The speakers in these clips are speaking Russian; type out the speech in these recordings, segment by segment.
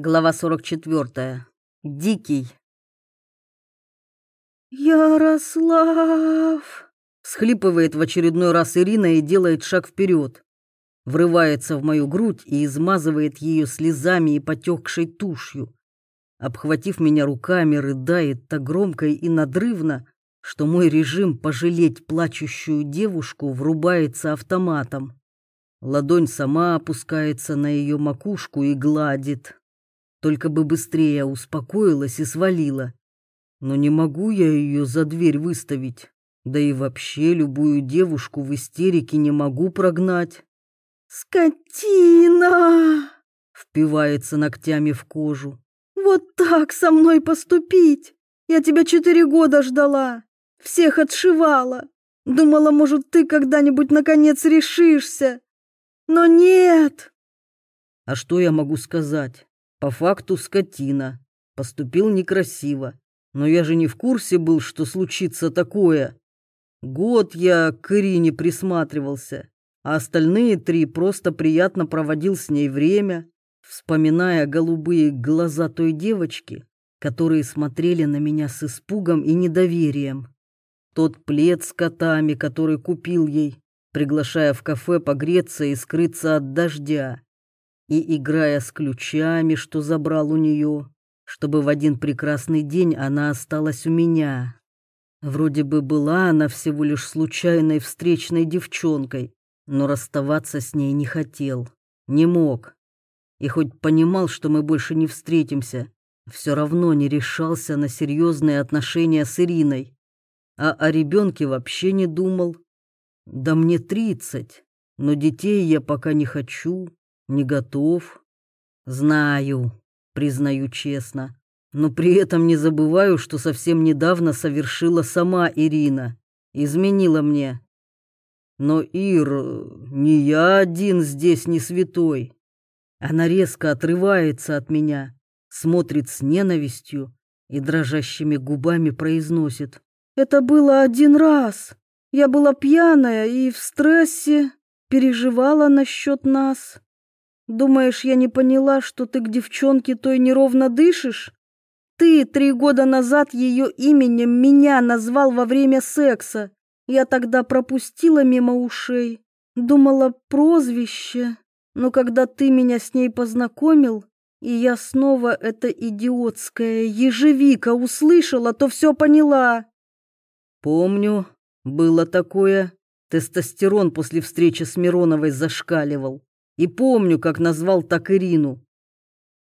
Глава 44. Дикий. «Ярослав!» — схлипывает в очередной раз Ирина и делает шаг вперед. Врывается в мою грудь и измазывает ее слезами и потекшей тушью. Обхватив меня руками, рыдает так громко и надрывно, что мой режим пожалеть плачущую девушку врубается автоматом. Ладонь сама опускается на ее макушку и гладит, только бы быстрее успокоилась и свалила. Но не могу я ее за дверь выставить. Да и вообще любую девушку в истерике не могу прогнать. «Скотина!» — впивается ногтями в кожу. «Вот так со мной поступить! Я тебя четыре года ждала, всех отшивала. Думала, может, ты когда-нибудь наконец решишься. Но нет!» А что я могу сказать? По факту скотина. Поступил некрасиво. Но я же не в курсе был, что случится такое. Год я к Ирине присматривался, а остальные три просто приятно проводил с ней время, вспоминая голубые глаза той девочки, которые смотрели на меня с испугом и недоверием. Тот плед с котами, который купил ей, приглашая в кафе погреться и скрыться от дождя и играя с ключами, что забрал у нее, чтобы в один прекрасный день она осталась у меня. Вроде бы была она всего лишь случайной встречной девчонкой, но расставаться с ней не хотел, не мог. И хоть понимал, что мы больше не встретимся, все равно не решался на серьезные отношения с Ириной. А о ребенке вообще не думал. Да мне тридцать, но детей я пока не хочу. Не готов. Знаю, признаю честно. Но при этом не забываю, что совсем недавно совершила сама Ирина. Изменила мне. Но, Ир, не я один здесь не святой. Она резко отрывается от меня, смотрит с ненавистью и дрожащими губами произносит. «Это было один раз. Я была пьяная и в стрессе, переживала насчет нас. Думаешь, я не поняла, что ты к девчонке той неровно дышишь? Ты три года назад ее именем меня назвал во время секса. Я тогда пропустила мимо ушей. Думала прозвище. Но когда ты меня с ней познакомил, и я снова это идиотское ежевика услышала, то все поняла. Помню, было такое. Тестостерон после встречи с Мироновой зашкаливал. И помню, как назвал так Ирину.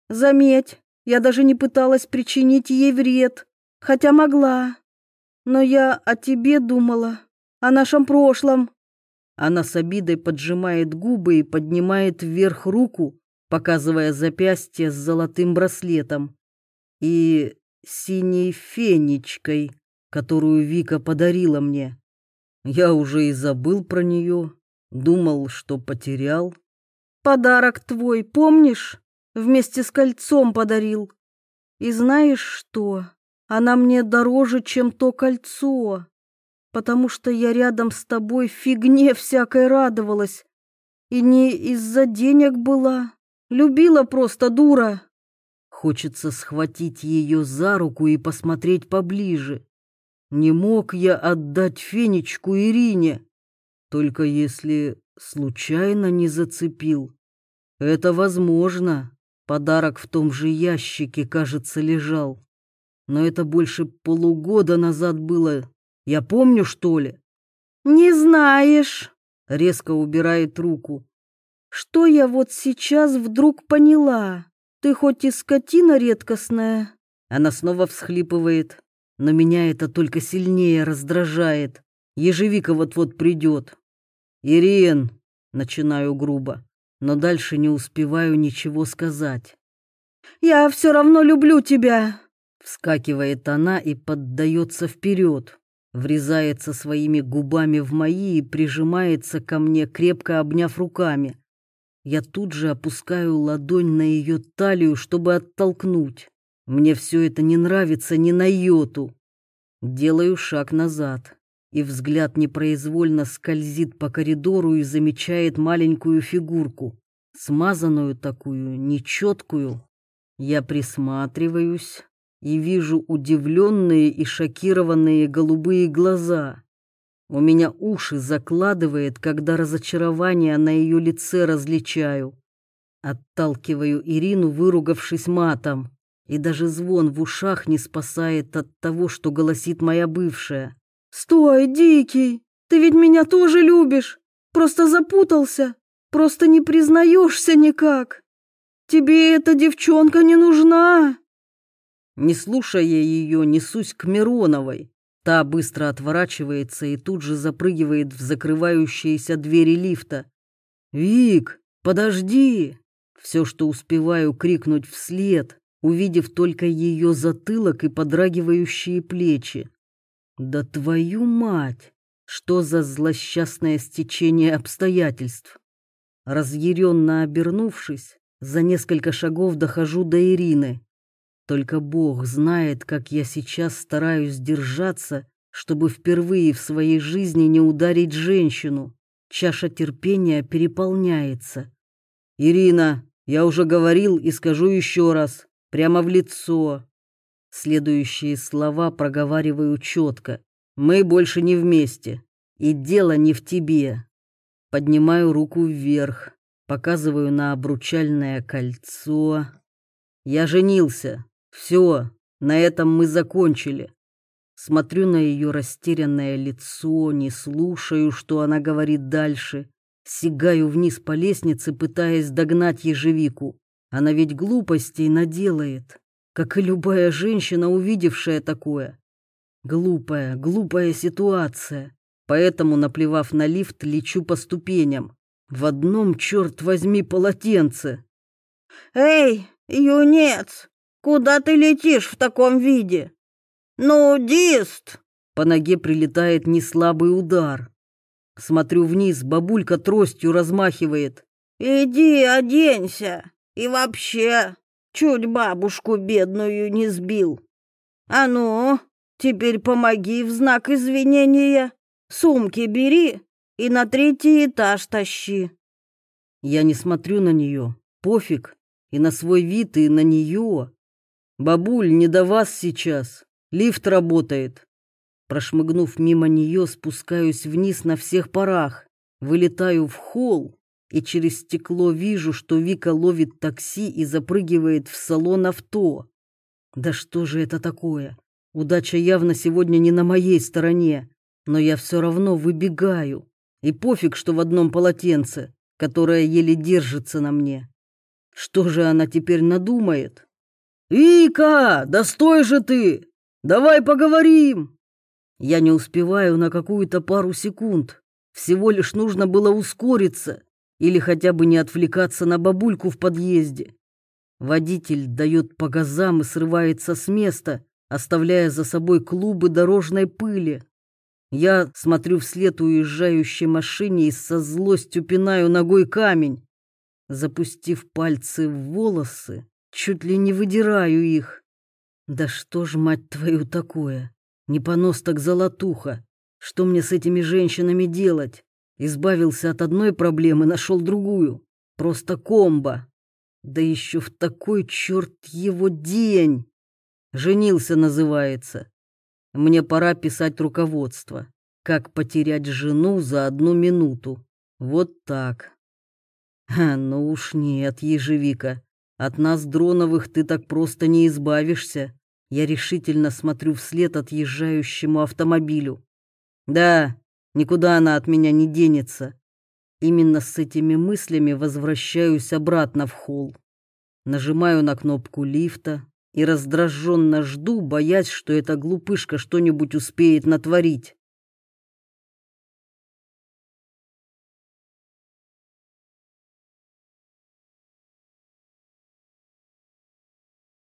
Заметь, я даже не пыталась причинить ей вред, хотя могла. Но я о тебе думала, о нашем прошлом. Она с обидой поджимает губы и поднимает вверх руку, показывая запястье с золотым браслетом и синей фенечкой, которую Вика подарила мне. Я уже и забыл про нее, думал, что потерял. Подарок твой, помнишь? Вместе с кольцом подарил. И знаешь что? Она мне дороже, чем то кольцо, потому что я рядом с тобой фигне всякой радовалась. И не из-за денег была. Любила просто дура. Хочется схватить ее за руку и посмотреть поближе. Не мог я отдать Фенечку Ирине, только если случайно не зацепил. Это возможно. Подарок в том же ящике, кажется, лежал. Но это больше полугода назад было. Я помню, что ли? Не знаешь, резко убирает руку. Что я вот сейчас вдруг поняла? Ты хоть и скотина редкостная. Она снова всхлипывает, но меня это только сильнее раздражает. Ежевика вот-вот придет. «Ирин!» — начинаю грубо, но дальше не успеваю ничего сказать. «Я все равно люблю тебя!» Вскакивает она и поддается вперед, врезается своими губами в мои и прижимается ко мне, крепко обняв руками. Я тут же опускаю ладонь на ее талию, чтобы оттолкнуть. Мне все это не нравится ни на йоту. Делаю шаг назад и взгляд непроизвольно скользит по коридору и замечает маленькую фигурку, смазанную такую, нечеткую. Я присматриваюсь и вижу удивленные и шокированные голубые глаза. У меня уши закладывает, когда разочарование на ее лице различаю. Отталкиваю Ирину, выругавшись матом, и даже звон в ушах не спасает от того, что голосит моя бывшая. «Стой, Дикий, ты ведь меня тоже любишь, просто запутался, просто не признаешься никак. Тебе эта девчонка не нужна». Не слушая ее, несусь к Мироновой. Та быстро отворачивается и тут же запрыгивает в закрывающиеся двери лифта. «Вик, подожди!» Все, что успеваю крикнуть вслед, увидев только ее затылок и подрагивающие плечи. «Да твою мать! Что за злосчастное стечение обстоятельств?» Разъяренно обернувшись, за несколько шагов дохожу до Ирины. Только Бог знает, как я сейчас стараюсь держаться, чтобы впервые в своей жизни не ударить женщину. Чаша терпения переполняется. «Ирина, я уже говорил и скажу еще раз, прямо в лицо». Следующие слова проговариваю четко. «Мы больше не вместе, и дело не в тебе». Поднимаю руку вверх, показываю на обручальное кольцо. Я женился. Все, на этом мы закончили. Смотрю на ее растерянное лицо, не слушаю, что она говорит дальше. Сигаю вниз по лестнице, пытаясь догнать ежевику. Она ведь глупостей наделает, как и любая женщина, увидевшая такое. Глупая, глупая ситуация. Поэтому, наплевав на лифт, лечу по ступеням. В одном, черт возьми, полотенце. «Эй, юнец, куда ты летишь в таком виде? Нудист!» По ноге прилетает неслабый удар. Смотрю вниз, бабулька тростью размахивает. «Иди оденься, и вообще, чуть бабушку бедную не сбил. А ну, теперь помоги в знак извинения. Сумки бери и на третий этаж тащи. Я не смотрю на нее, пофиг, и на свой вид, и на нее. Бабуль, не до вас сейчас, лифт работает. Прошмыгнув мимо нее, спускаюсь вниз на всех парах, вылетаю в холл и через стекло вижу, что Вика ловит такси и запрыгивает в салон авто. Да что же это такое? Удача явно сегодня не на моей стороне, но я все равно выбегаю. И пофиг, что в одном полотенце, которое еле держится на мне. Что же она теперь надумает? «Вика, да стой же ты! Давай поговорим!» Я не успеваю на какую-то пару секунд. Всего лишь нужно было ускориться или хотя бы не отвлекаться на бабульку в подъезде. Водитель дает по газам и срывается с места, оставляя за собой клубы дорожной пыли. Я смотрю вслед уезжающей машине и со злостью пинаю ногой камень. Запустив пальцы в волосы, чуть ли не выдираю их. Да что ж, мать твою, такое? Не понос так золотуха. Что мне с этими женщинами делать? Избавился от одной проблемы, нашел другую. Просто комбо. Да еще в такой черт его день. Женился называется. Мне пора писать руководство. Как потерять жену за одну минуту. Вот так. А, ну уж нет, ежевика. От нас, Дроновых, ты так просто не избавишься. Я решительно смотрю вслед отъезжающему автомобилю. Да, никуда она от меня не денется. Именно с этими мыслями возвращаюсь обратно в холл. Нажимаю на кнопку лифта и раздраженно жду, боясь, что эта глупышка что-нибудь успеет натворить.